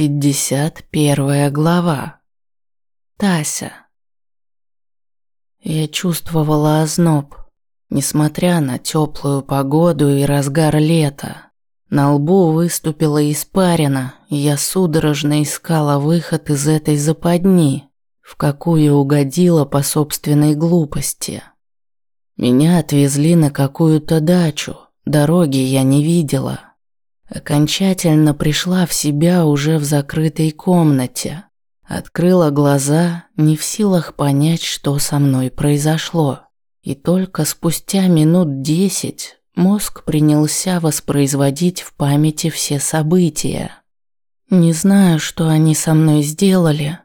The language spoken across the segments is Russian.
Пятьдесят первая глава. Тася. Я чувствовала озноб, несмотря на теплую погоду и разгар лета. На лбу выступила испарина, и я судорожно искала выход из этой западни, в какую угодила по собственной глупости. Меня отвезли на какую-то дачу, дороги я не видела. Окончательно пришла в себя уже в закрытой комнате. Открыла глаза, не в силах понять, что со мной произошло. И только спустя минут десять мозг принялся воспроизводить в памяти все события. Не знаю, что они со мной сделали,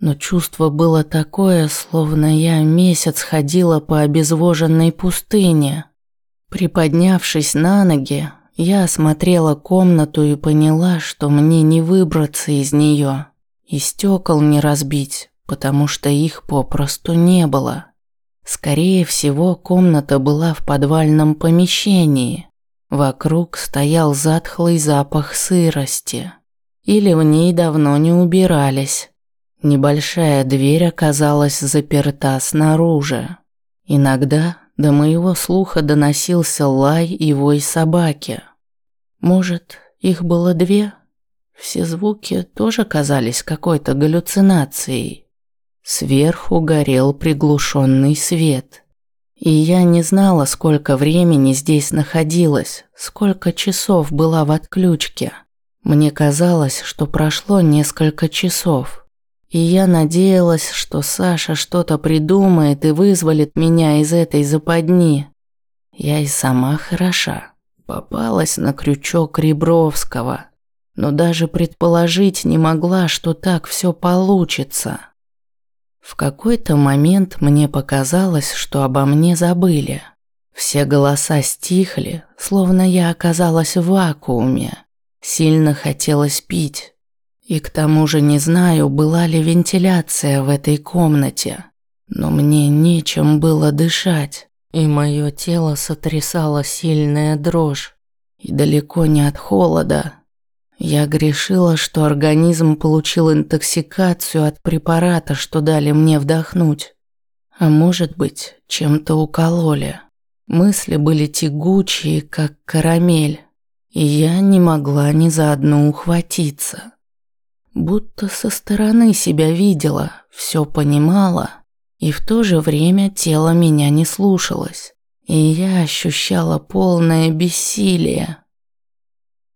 но чувство было такое, словно я месяц ходила по обезвоженной пустыне. Приподнявшись на ноги, я осмотрела комнату и поняла, что мне не выбраться из нее. И стекол не разбить, потому что их попросту не было. Скорее всего, комната была в подвальном помещении. Вокруг стоял затхлый запах сырости. Или в ней давно не убирались. Небольшая дверь оказалась заперта снаружи. Иногда до моего слуха доносился лай и вой собаки. Может, их было две? Все звуки тоже казались какой-то галлюцинацией. Сверху горел приглушенный свет. И я не знала, сколько времени здесь находилась, сколько часов была в отключке. Мне казалось, что прошло несколько часов. И я надеялась, что Саша что-то придумает и вызволит меня из этой западни. Я и сама хороша. Попалась на крючок Ребровского. Но даже предположить не могла, что так все получится. В какой-то момент мне показалось, что обо мне забыли. Все голоса стихли, словно я оказалась в вакууме. Сильно хотелось пить. И к тому же не знаю, была ли вентиляция в этой комнате. Но мне нечем было дышать, и мое тело сотрясало сильная дрожь. И далеко не от холода. Я грешила, что организм получил интоксикацию от препарата, что дали мне вдохнуть. А может быть, чем-то укололи. Мысли были тягучие, как карамель, и я не могла ни за одну ухватиться. Будто со стороны себя видела, все понимала, и в то же время тело меня не слушалось, и я ощущала полное бессилие.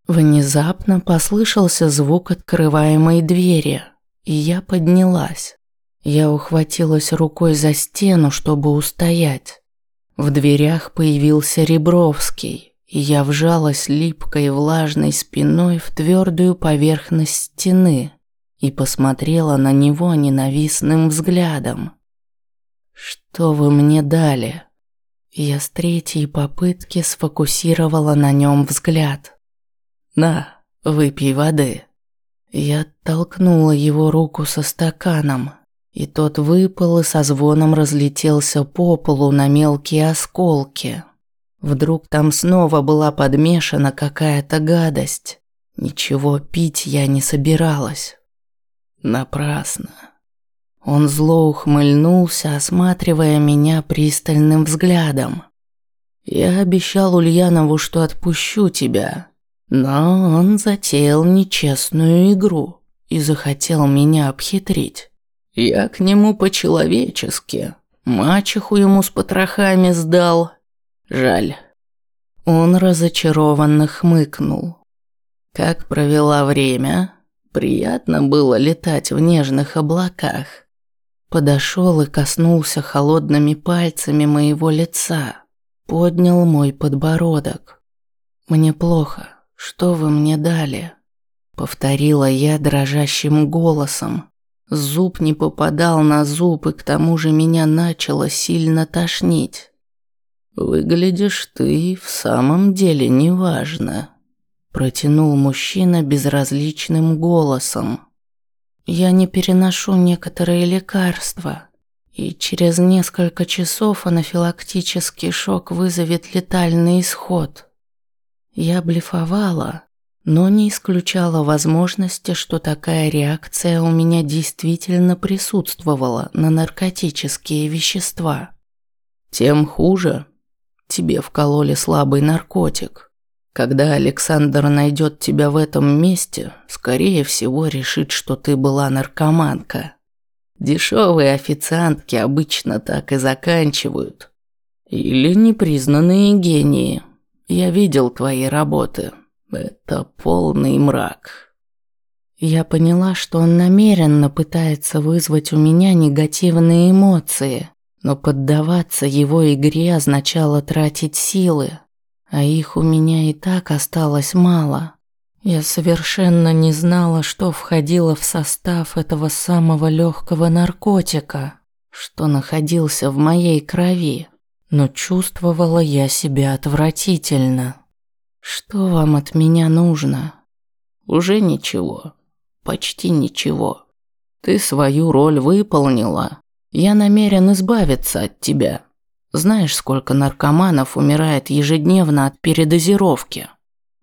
Внезапно послышался звук открываемой двери, и я поднялась. Я ухватилась рукой за стену, чтобы устоять. В дверях появился Ребровский и я вжалась липкой влажной спиной в твердую поверхность стены и посмотрела на него ненавистным взглядом. «Что вы мне дали?» Я с третьей попытки сфокусировала на нем взгляд. «На, выпей воды». Я толкнула его руку со стаканом, и тот выпал и со звоном разлетелся по полу на мелкие осколки. Вдруг там снова была подмешана какая-то гадость. Ничего пить я не собиралась. Напрасно. Он зло ухмыльнулся, осматривая меня пристальным взглядом. Я обещал Ульянову, что отпущу тебя, но он затеял нечестную игру и захотел меня обхитрить. Я к нему по-человечески, мачеху ему с потрохами сдал, Жаль. Он разочарованно хмыкнул. Как провела время? Приятно было летать в нежных облаках. Подошел и коснулся холодными пальцами моего лица. Поднял мой подбородок. Мне плохо. Что вы мне дали? Повторила я дрожащим голосом. Зуб не попадал на зуб, и к тому же меня начало сильно тошнить. «Выглядишь ты в самом деле неважно», – протянул мужчина безразличным голосом. «Я не переношу некоторые лекарства, и через несколько часов анафилактический шок вызовет летальный исход». Я блефовала, но не исключала возможности, что такая реакция у меня действительно присутствовала на наркотические вещества. Тем хуже. Тебе вкололи слабый наркотик. Когда Александр найдет тебя в этом месте, скорее всего решит, что ты была наркоманка. Дешевые официантки обычно так и заканчивают. Или непризнанные гении. Я видел твои работы. Это полный мрак. Я поняла, что он намеренно пытается вызвать у меня негативные эмоции, но поддаваться его игре означало тратить силы, а их у меня и так осталось мало. Я совершенно не знала, что входило в состав этого самого легкого наркотика, что находился в моей крови, но чувствовала я себя отвратительно. Что вам от меня нужно? Уже ничего. Почти ничего. Ты свою роль выполнила. Я намерен избавиться от тебя. Знаешь, сколько наркоманов умирает ежедневно от передозировки?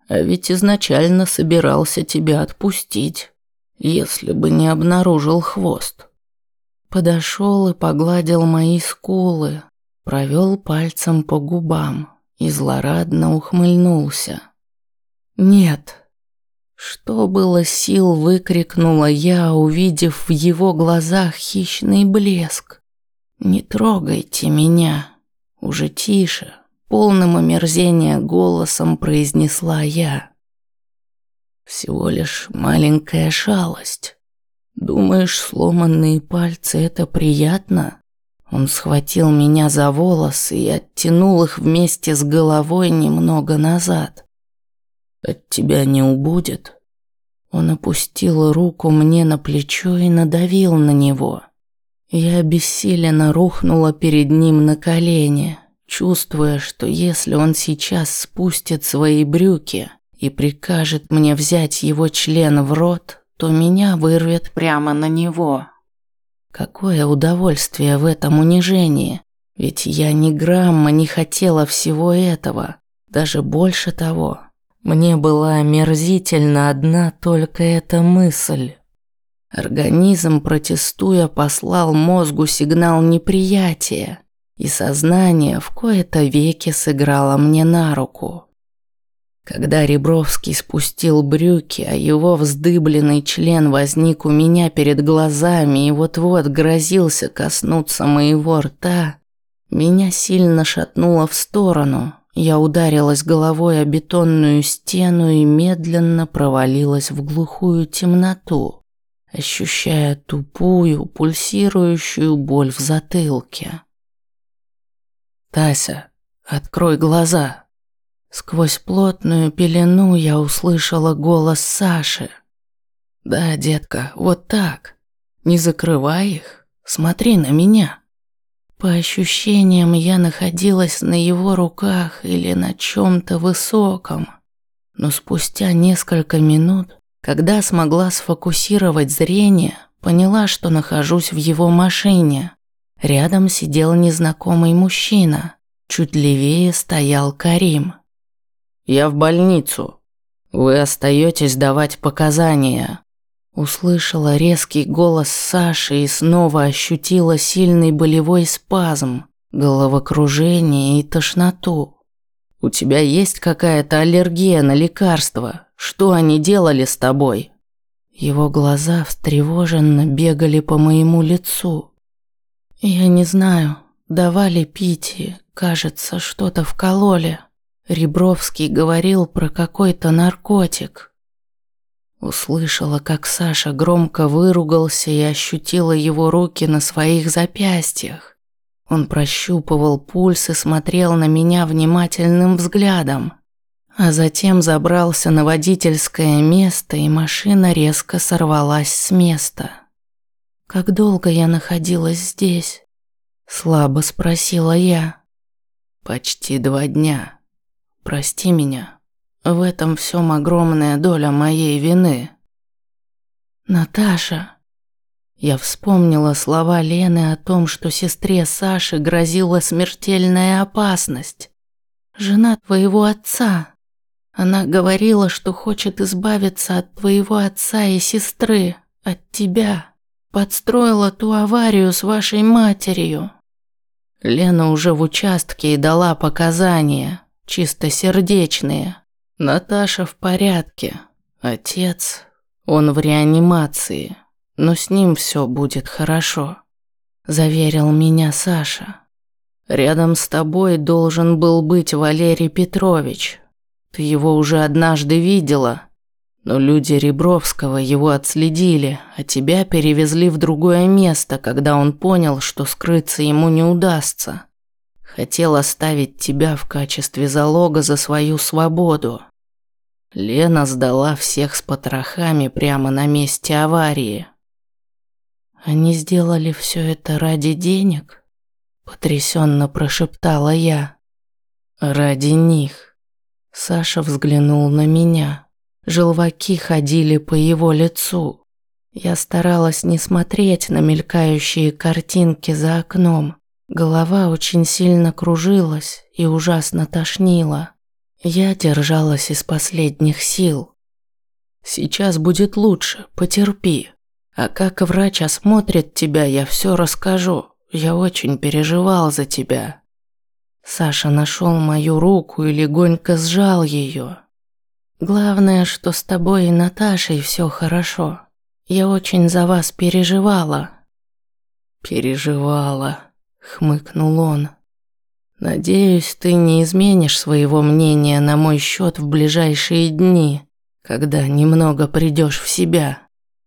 А ведь изначально собирался тебя отпустить, если бы не обнаружил хвост. Подошел и погладил мои скулы, провел пальцем по губам и злорадно ухмыльнулся. «Нет!» Что было сил, выкрикнула я, увидев в его глазах хищный блеск. «Не трогайте меня!» Уже тише, полным омерзения голосом произнесла я. Всего лишь маленькая шалость. Думаешь, сломанные пальцы это приятно? Он схватил меня за волосы и оттянул их вместе с головой немного назад. От тебя не убудет. Он опустил руку мне на плечо и надавил на него. Я обессиленно рухнула перед ним на колени чувствуя, что если он сейчас спустит свои брюки и прикажет мне взять его член в рот, то меня вырвет прямо на него. Какое удовольствие в этом унижении, ведь я ни грамма не хотела всего этого, даже больше того. Мне была омерзительна одна только эта мысль. Организм, протестуя, послал мозгу сигнал неприятия – и сознание в кои-то веки сыграло мне на руку. Когда Ребровский спустил брюки, а его вздыбленный член возник у меня перед глазами и вот-вот грозился коснуться моего рта, меня сильно шатнуло в сторону. Я ударилась головой о бетонную стену и медленно провалилась в глухую темноту, ощущая тупую, пульсирующую боль в затылке. «Тася, открой глаза!» Сквозь плотную пелену я услышала голос Саши. «Да, детка, вот так. Не закрывай их, смотри на меня». По ощущениям, я находилась на его руках или на чем-то высоком. Но спустя несколько минут, когда смогла сфокусировать зрение, поняла, что нахожусь в его машине. Рядом сидел незнакомый мужчина. Чуть левее стоял Карим. «Я в больницу. Вы остаетесь давать показания». Услышала резкий голос Саши и снова ощутила сильный болевой спазм, головокружение и тошноту. «У тебя есть какая-то аллергия на лекарства? Что они делали с тобой?» Его глаза встревоженно бегали по моему лицу. «Я не знаю. Давали пить кажется, что-то вкололи. Ребровский говорил про какой-то наркотик». Услышала, как Саша громко выругался и ощутила его руки на своих запястьях. Он прощупывал пульс и смотрел на меня внимательным взглядом. А затем забрался на водительское место, и машина резко сорвалась с места. «Как долго я находилась здесь?» Слабо спросила я. «Почти два дня. Прости меня. В этом всем огромная доля моей вины». «Наташа...» Я вспомнила слова Лены о том, что сестре Саши грозила смертельная опасность. «Жена твоего отца. Она говорила, что хочет избавиться от твоего отца и сестры, от тебя. Подстроила ту аварию с вашей матерью. Лена уже в участке и дала показания, чистосердечные. Наташа в порядке. Отец, он в реанимации, но с ним все будет хорошо, заверил меня Саша. Рядом с тобой должен был быть Валерий Петрович. Ты его уже однажды видела, но люди Ребровского его отследили, а тебя перевезли в другое место, когда он понял, что скрыться ему не удастся. Хотел оставить тебя в качестве залога за свою свободу. Лена сдала всех с потрохами прямо на месте аварии. Они сделали все это ради денег? Потрясенно прошептала я. Ради них. Саша взглянул на меня. Желваки ходили по его лицу. Я старалась не смотреть на мелькающие картинки за окном. Голова очень сильно кружилась и ужасно тошнила. Я держалась из последних сил. Сейчас будет лучше, потерпи. А как врач осмотрит тебя, я все расскажу. Я очень переживал за тебя. Саша нашел мою руку и легонько сжал ее. Главное, что с тобой и Наташей все хорошо. Я очень за вас переживала. Переживала, хмыкнул он. Надеюсь, ты не изменишь своего мнения на мой счет в ближайшие дни, когда немного придешь в себя.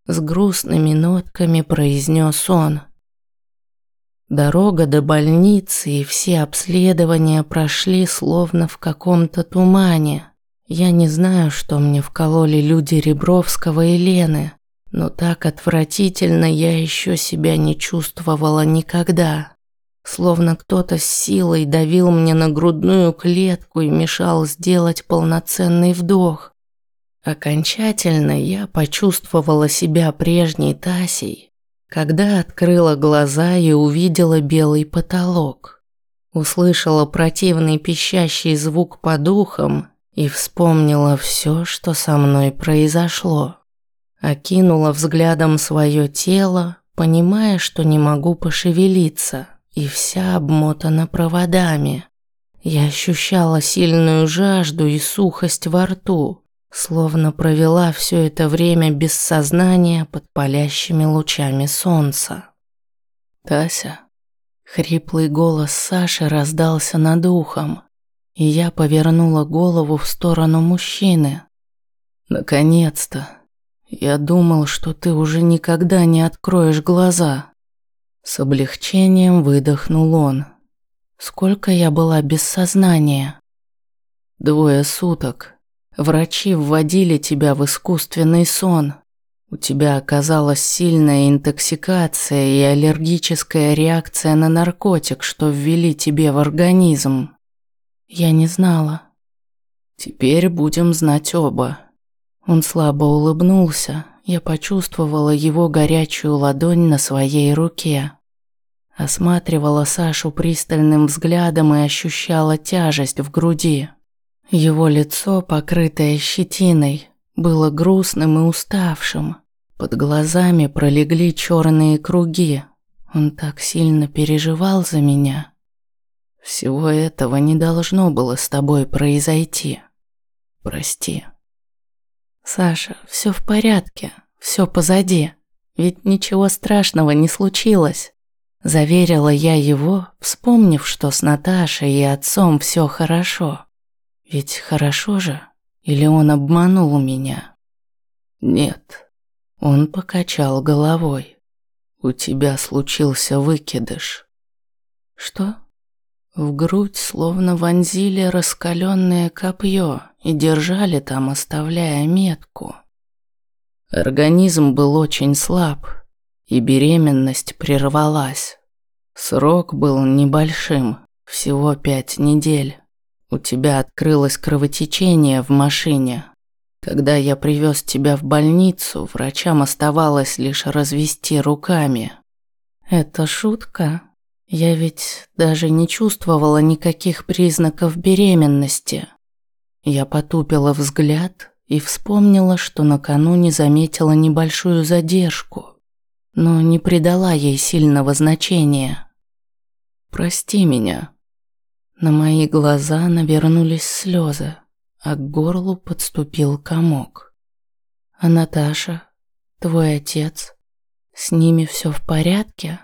С грустными нотками произнес он. Дорога до больницы и все обследования прошли словно в каком-то тумане. Я не знаю, что мне вкололи люди Ребровского и Лены, но так отвратительно я еще себя не чувствовала никогда. Словно кто-то с силой давил мне на грудную клетку и мешал сделать полноценный вдох. Окончательно я почувствовала себя прежней Тасей, когда открыла глаза и увидела белый потолок. Услышала противный пищащий звук по духам и вспомнила все, что со мной произошло. Окинула взглядом свое тело, понимая, что не могу пошевелиться, и вся обмотана проводами. Я ощущала сильную жажду и сухость во рту, словно провела все это время без сознания под палящими лучами солнца. «Тася?» Хриплый голос Саши раздался над ухом и я повернула голову в сторону мужчины. Наконец-то. Я думал, что ты уже никогда не откроешь глаза. С облегчением выдохнул он. Сколько я была без сознания? Двое суток. Врачи вводили тебя в искусственный сон. У тебя оказалась сильная интоксикация и аллергическая реакция на наркотик, что ввели тебе в организм. Я не знала. Теперь будем знать оба. Он слабо улыбнулся. Я почувствовала его горячую ладонь на своей руке. Осматривала Сашу пристальным взглядом и ощущала тяжесть в груди. Его лицо, покрытое щетиной, было грустным и уставшим. Под глазами пролегли черные круги. Он так сильно переживал за меня. Всего этого не должно было с тобой произойти. Прости. Саша, все в порядке, все позади. Ведь ничего страшного не случилось. Заверила я его, вспомнив, что с Наташей и отцом все хорошо. Ведь хорошо же? Или он обманул меня? Нет. Он покачал головой. У тебя случился выкидыш. Что? В грудь словно вонзили раскаленное копье и держали там, оставляя метку. Организм был очень слаб, и беременность прервалась. Срок был небольшим, всего пять недель. У тебя открылось кровотечение в машине. Когда я привез тебя в больницу, врачам оставалось лишь развести руками. Это шутка? Я ведь даже не чувствовала никаких признаков беременности. Я потупила взгляд и вспомнила, что накануне заметила небольшую задержку, но не придала ей сильного значения. «Прости меня». На мои глаза навернулись слезы, а к горлу подступил комок. «А Наташа, твой отец, с ними все в порядке?»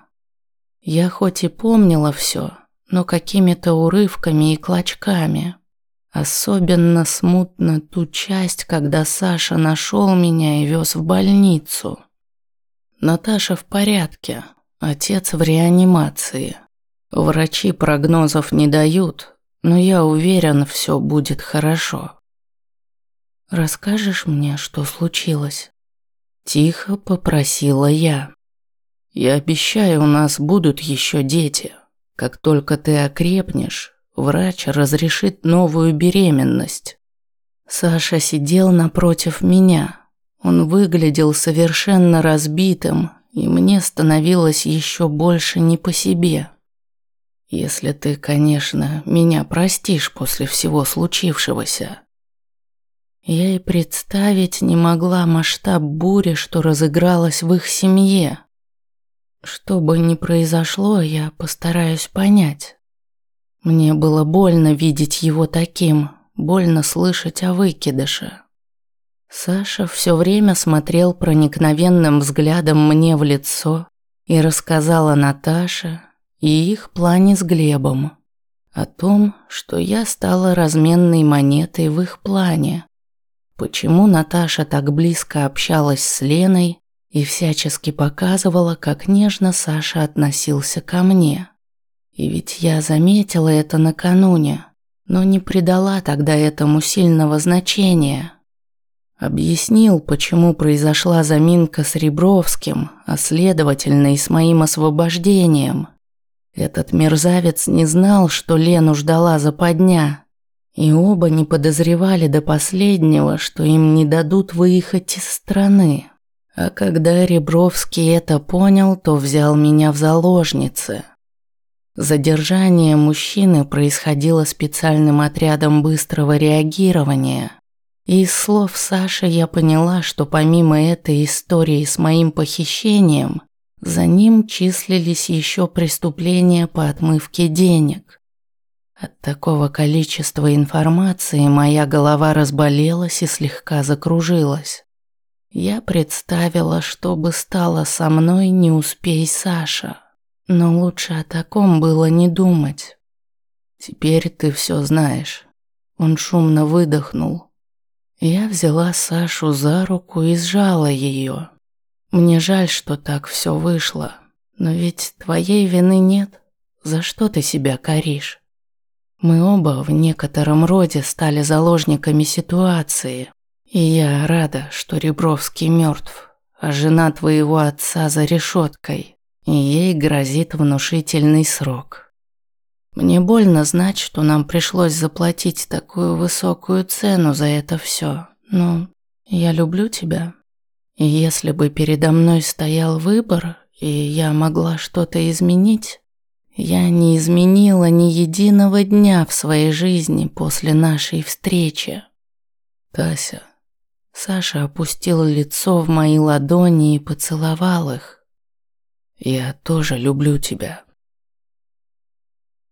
Я хоть и помнила все, но какими-то урывками и клочками. Особенно смутно ту часть, когда Саша нашел меня и вез в больницу. Наташа в порядке, отец в реанимации. Врачи прогнозов не дают, но я уверен, все будет хорошо. Расскажешь мне, что случилось? Тихо попросила я. Я обещаю, у нас будут еще дети. Как только ты окрепнешь, врач разрешит новую беременность. Саша сидел напротив меня. Он выглядел совершенно разбитым, и мне становилось еще больше не по себе. Если ты, конечно, меня простишь после всего случившегося. Я и представить не могла масштаб бури, что разыгралась в их семье. Что бы ни произошло, я постараюсь понять. Мне было больно видеть его таким, больно слышать о выкидыше. Саша все время смотрел проникновенным взглядом мне в лицо и рассказала Наташе и их плане с Глебом. О том, что я стала разменной монетой в их плане. Почему Наташа так близко общалась с Леной и всячески показывала, как нежно Саша относился ко мне. И ведь я заметила это накануне, но не придала тогда этому сильного значения. Объяснил, почему произошла заминка с Ребровским, а следовательно и с моим освобождением. Этот мерзавец не знал, что Лену ждала западня, и оба не подозревали до последнего, что им не дадут выехать из страны. А когда Ребровский это понял, то взял меня в заложницы. Задержание мужчины происходило специальным отрядом быстрого реагирования. Из слов Саши я поняла, что помимо этой истории с моим похищением, за ним числились еще преступления по отмывке денег. От такого количества информации моя голова разболелась и слегка закружилась. Я представила, что бы стало со мной, не успей Саша. Но лучше о таком было не думать. Теперь ты все знаешь. Он шумно выдохнул. Я взяла Сашу за руку и сжала ее. Мне жаль, что так все вышло. Но ведь твоей вины нет. За что ты себя коришь? Мы оба в некотором роде стали заложниками ситуации. И я рада, что Ребровский мертв, а жена твоего отца за решеткой, ей грозит внушительный срок. Мне больно знать, что нам пришлось заплатить такую высокую цену за это все, но я люблю тебя. И если бы передо мной стоял выбор, и я могла что-то изменить, я не изменила ни единого дня в своей жизни после нашей встречи. Тася, Саша опустил лицо в мои ладони и поцеловал их. «Я тоже люблю тебя».